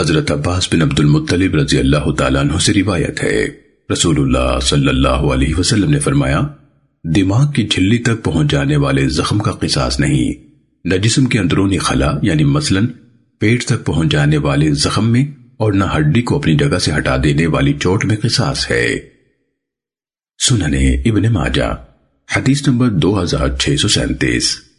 حضرت عباس بن عبد المطلب رضی اللہ تعالیٰ عنہ سے روایت ہے۔ رسول اللہ صلی اللہ علیہ وسلم نے فرمایا، دماغ کی جھلی تک پہنچ جانے والے زخم کا قصاص نہیں۔ نہ جسم کے اندرونی خلا یعنی مثلا پیٹ تک پہنچ جانے والے زخم میں اور نہ ہڈی کو اپنی جگہ سے ہٹا دینے والی چوٹ میں قصاص ہے۔ سننے ابن ماجہ، حدیث نمبر دو ہزار چھ سو سینتیس۔